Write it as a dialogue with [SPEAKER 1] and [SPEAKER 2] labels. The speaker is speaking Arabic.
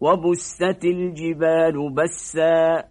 [SPEAKER 1] وبست الجبال بسا